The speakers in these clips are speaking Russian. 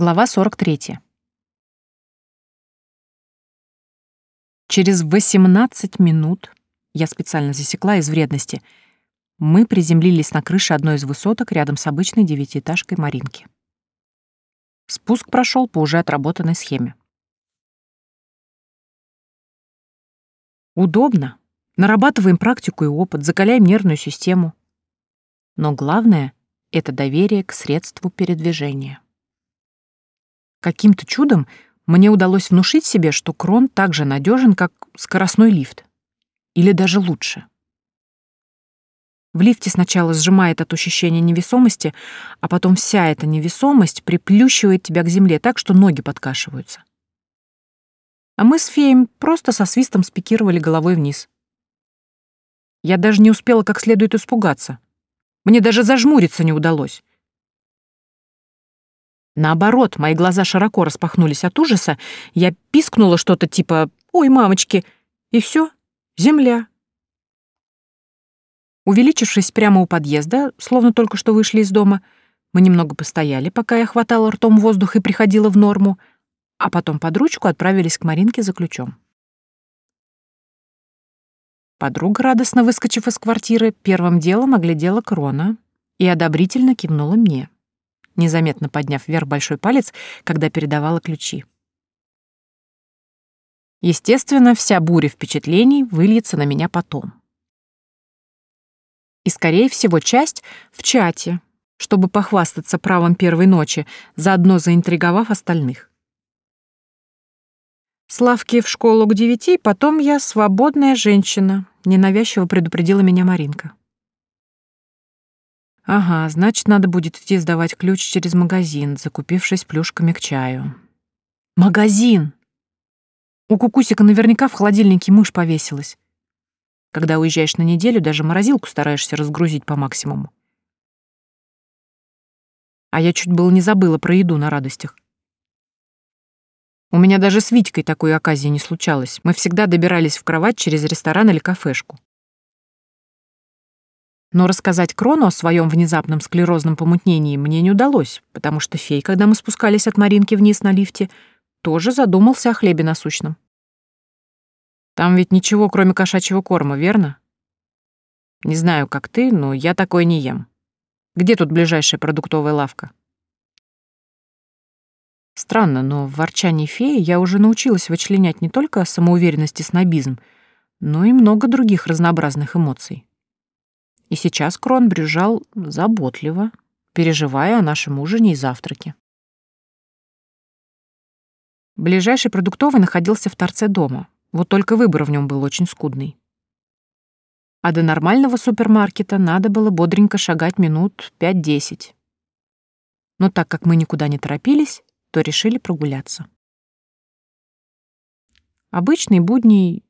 Глава 43. Через 18 минут, я специально засекла из вредности, мы приземлились на крыше одной из высоток рядом с обычной девятиэтажкой Маринки. Спуск прошел по уже отработанной схеме. Удобно. Нарабатываем практику и опыт, закаляем нервную систему. Но главное — это доверие к средству передвижения. Каким-то чудом мне удалось внушить себе, что крон так же надежен, как скоростной лифт. Или даже лучше. В лифте сначала сжимает от ощущения невесомости, а потом вся эта невесомость приплющивает тебя к земле так, что ноги подкашиваются. А мы с феем просто со свистом спикировали головой вниз. Я даже не успела как следует испугаться. Мне даже зажмуриться не удалось. Наоборот, мои глаза широко распахнулись от ужаса, я пискнула что-то типа «Ой, мамочки!» и все, земля. Увеличившись прямо у подъезда, словно только что вышли из дома, мы немного постояли, пока я хватала ртом воздух и приходила в норму, а потом под ручку отправились к Маринке за ключом. Подруга, радостно выскочив из квартиры, первым делом оглядела Крона и одобрительно кивнула мне незаметно подняв вверх большой палец, когда передавала ключи. Естественно, вся буря впечатлений выльется на меня потом. И, скорее всего, часть в чате, чтобы похвастаться правом первой ночи, заодно заинтриговав остальных. Славки в школу к девяти, потом я свободная женщина, ненавязчиво предупредила меня Маринка. Ага, значит, надо будет идти сдавать ключ через магазин, закупившись плюшками к чаю. Магазин! У Кукусика наверняка в холодильнике мышь повесилась. Когда уезжаешь на неделю, даже морозилку стараешься разгрузить по максимуму. А я чуть было не забыла про еду на радостях. У меня даже с Витькой такой оказии не случалось. Мы всегда добирались в кровать через ресторан или кафешку. Но рассказать Крону о своем внезапном склерозном помутнении мне не удалось, потому что фей, когда мы спускались от Маринки вниз на лифте, тоже задумался о хлебе насущном. Там ведь ничего, кроме кошачьего корма, верно? Не знаю, как ты, но я такое не ем. Где тут ближайшая продуктовая лавка? Странно, но в ворчании феи я уже научилась вычленять не только самоуверенность и снобизм, но и много других разнообразных эмоций. И сейчас Крон брюжал заботливо, переживая о нашем ужине и завтраке. Ближайший продуктовый находился в торце дома, вот только выбор в нем был очень скудный. А до нормального супермаркета надо было бодренько шагать минут 5-10. Но так как мы никуда не торопились, то решили прогуляться. Обычный будний,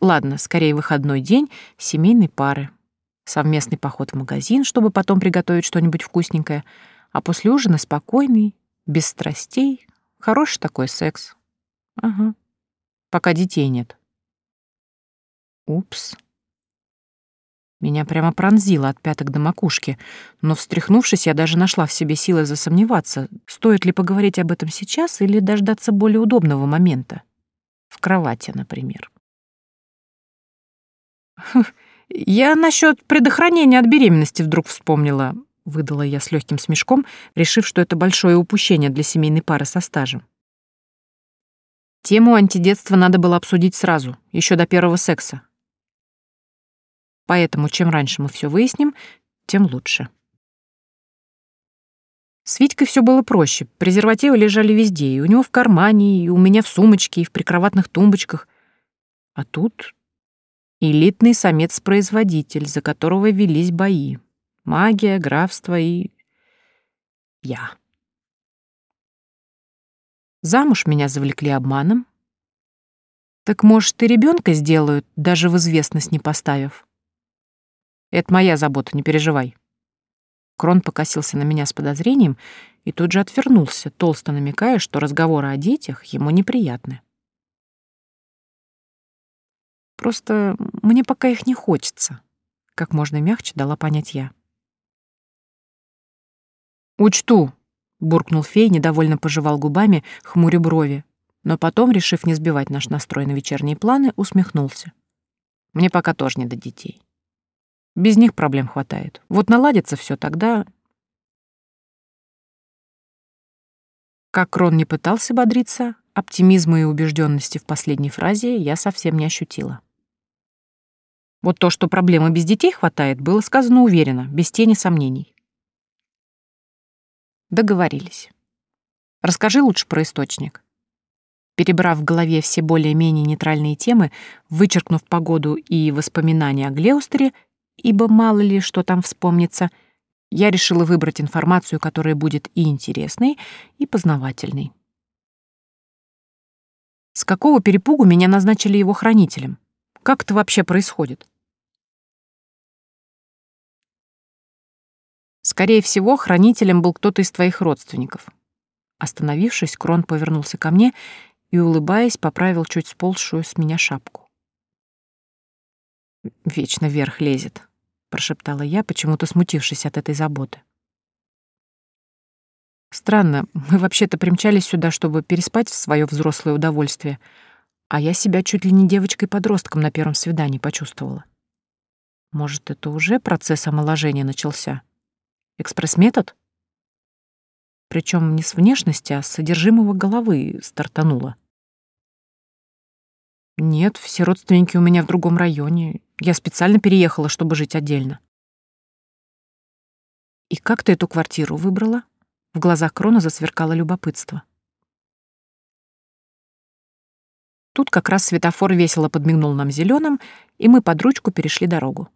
ладно, скорее выходной день семейной пары — совместный поход в магазин, чтобы потом приготовить что-нибудь вкусненькое, а после ужина спокойный, без страстей, хороший такой секс. Ага. Пока детей нет. Упс. Меня прямо пронзило от пяток до макушки, но, встряхнувшись, я даже нашла в себе силы засомневаться, стоит ли поговорить об этом сейчас или дождаться более удобного момента. В кровати, например. «Я насчет предохранения от беременности вдруг вспомнила», — выдала я с легким смешком, решив, что это большое упущение для семейной пары со стажем. Тему антидетства надо было обсудить сразу, еще до первого секса. Поэтому чем раньше мы все выясним, тем лучше. С Витькой все было проще. Презервативы лежали везде, и у него в кармане, и у меня в сумочке, и в прикроватных тумбочках. А тут Элитный самец-производитель, за которого велись бои. Магия, графство и... я. Замуж меня завлекли обманом. Так, может, и ребенка сделают, даже в известность не поставив? Это моя забота, не переживай. Крон покосился на меня с подозрением и тут же отвернулся, толсто намекая, что разговоры о детях ему неприятны. Просто мне пока их не хочется. Как можно мягче дала понять я. Учту. буркнул фей, недовольно пожевал губами, хмуря брови, но потом, решив не сбивать наш настрой на вечерние планы, усмехнулся. Мне пока тоже не до детей. Без них проблем хватает. Вот наладится все тогда... Как Рон не пытался бодриться, оптимизма и убежденности в последней фразе я совсем не ощутила. Вот то, что проблемы без детей хватает, было сказано уверенно, без тени сомнений. Договорились. Расскажи лучше про источник. Перебрав в голове все более-менее нейтральные темы, вычеркнув погоду и воспоминания о Глеустере, ибо мало ли что там вспомнится, я решила выбрать информацию, которая будет и интересной, и познавательной. С какого перепугу меня назначили его хранителем? Как это вообще происходит? Скорее всего, хранителем был кто-то из твоих родственников. Остановившись, Крон повернулся ко мне и, улыбаясь, поправил чуть сползшую с меня шапку. «Вечно вверх лезет», — прошептала я, почему-то смутившись от этой заботы. «Странно, мы вообще-то примчались сюда, чтобы переспать в свое взрослое удовольствие, а я себя чуть ли не девочкой-подростком на первом свидании почувствовала. Может, это уже процесс омоложения начался? Экспресс-метод?» Причем не с внешности, а с содержимого головы стартанула. Нет, все родственники у меня в другом районе. Я специально переехала, чтобы жить отдельно. И как ты эту квартиру выбрала? В глазах Крона засверкало любопытство. Тут как раз светофор весело подмигнул нам зеленым, и мы под ручку перешли дорогу.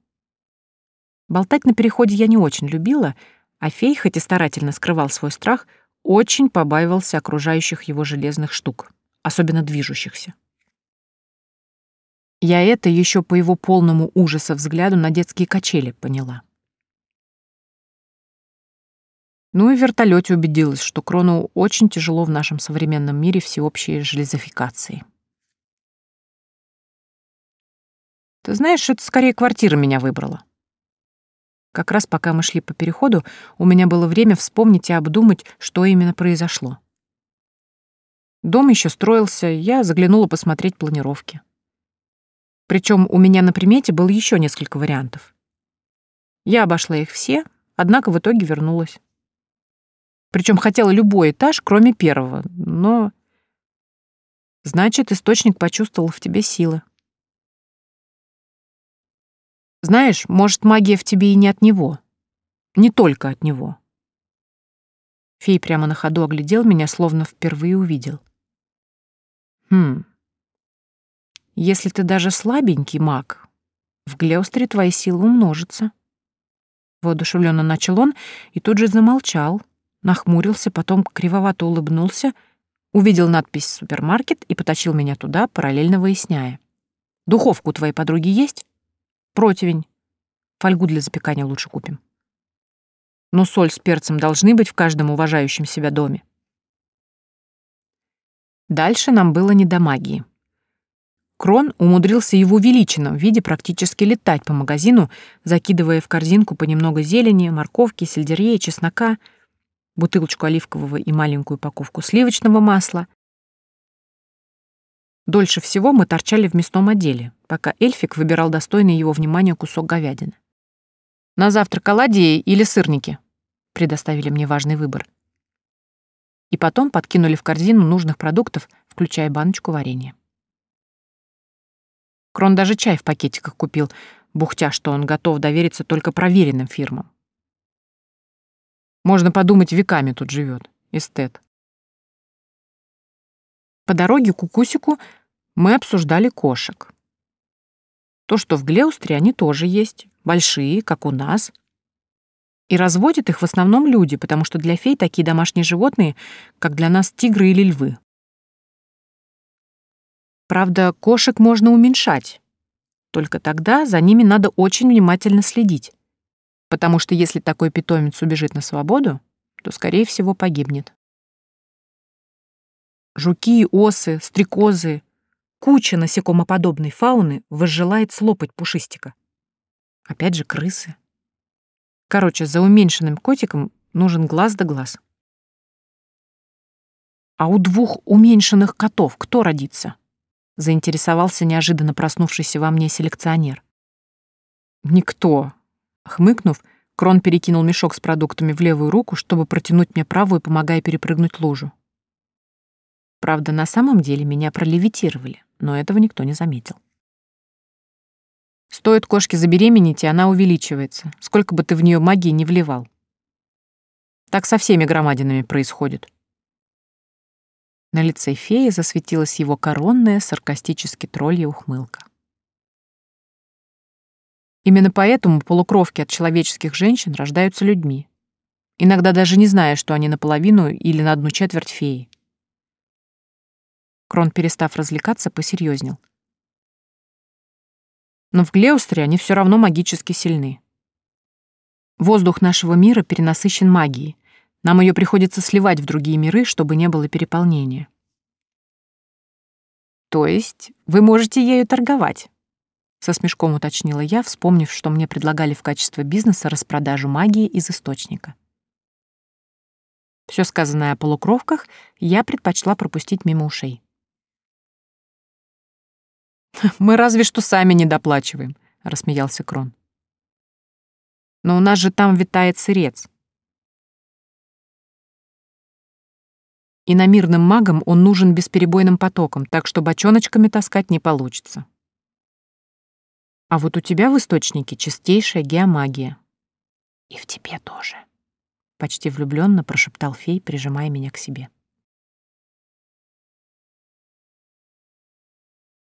Болтать на переходе я не очень любила, а фей, хоть и старательно скрывал свой страх, очень побаивался окружающих его железных штук, особенно движущихся. Я это еще по его полному ужаса взгляду на детские качели поняла. Ну и в вертолете убедилась, что Крону очень тяжело в нашем современном мире всеобщей железофикации. Ты знаешь, это скорее квартира меня выбрала. Как раз пока мы шли по переходу, у меня было время вспомнить и обдумать, что именно произошло. Дом еще строился, я заглянула посмотреть планировки. Причем у меня на примете было еще несколько вариантов. Я обошла их все, однако в итоге вернулась. Причем хотела любой этаж, кроме первого, но... Значит, источник почувствовал в тебе силы. Знаешь, может, магия в тебе и не от него. Не только от него. Фей прямо на ходу оглядел меня, словно впервые увидел. Хм, если ты даже слабенький маг, в Глеустере твои силы умножатся. Воодушевленно начал он и тут же замолчал, нахмурился, потом кривовато улыбнулся, увидел надпись «Супермаркет» и потащил меня туда, параллельно выясняя. «Духовку твоей подруги есть?» «Противень. Фольгу для запекания лучше купим». Но соль с перцем должны быть в каждом уважающем себя доме. Дальше нам было не до магии. Крон умудрился его величином в виде практически летать по магазину, закидывая в корзинку понемногу зелени, морковки, сельдерея, чеснока, бутылочку оливкового и маленькую упаковку сливочного масла. Дольше всего мы торчали в мясном отделе, пока эльфик выбирал достойный его внимания кусок говядины. «На завтрак оладьи или сырники?» предоставили мне важный выбор. И потом подкинули в корзину нужных продуктов, включая баночку варенья. Крон даже чай в пакетиках купил, бухтя, что он готов довериться только проверенным фирмам. Можно подумать, веками тут живет, эстет. По дороге к Кукусику мы обсуждали кошек. То, что в Глеустре они тоже есть, большие, как у нас. И разводят их в основном люди, потому что для фей такие домашние животные, как для нас тигры или львы. Правда, кошек можно уменьшать. Только тогда за ними надо очень внимательно следить. Потому что если такой питомец убежит на свободу, то, скорее всего, погибнет. Жуки, осы, стрекозы, куча насекомоподобной фауны возжелает слопать пушистика. Опять же, крысы. Короче, за уменьшенным котиком нужен глаз да глаз. А у двух уменьшенных котов кто родится? Заинтересовался неожиданно проснувшийся во мне селекционер. Никто. Хмыкнув, Крон перекинул мешок с продуктами в левую руку, чтобы протянуть мне правую, помогая перепрыгнуть лужу. Правда, на самом деле меня пролевитировали, но этого никто не заметил. Стоит кошке забеременеть, и она увеличивается, сколько бы ты в нее магии не вливал. Так со всеми громадинами происходит. На лице феи засветилась его коронная, саркастически троллья ухмылка. Именно поэтому полукровки от человеческих женщин рождаются людьми, иногда даже не зная, что они наполовину или на одну четверть феи. Крон, перестав развлекаться, посерьезнел. Но в Глеустере они все равно магически сильны. Воздух нашего мира перенасыщен магией, нам ее приходится сливать в другие миры, чтобы не было переполнения. То есть вы можете ею торговать? Со смешком уточнила я, вспомнив, что мне предлагали в качестве бизнеса распродажу магии из источника. Все сказанное о полукровках я предпочла пропустить мимо ушей. «Мы разве что сами не доплачиваем», — рассмеялся Крон. «Но у нас же там витает сырец. И намирным магам он нужен бесперебойным потоком, так что бочоночками таскать не получится. А вот у тебя в источнике чистейшая геомагия. И в тебе тоже. Почти влюбленно прошептал фей, прижимая меня к себе.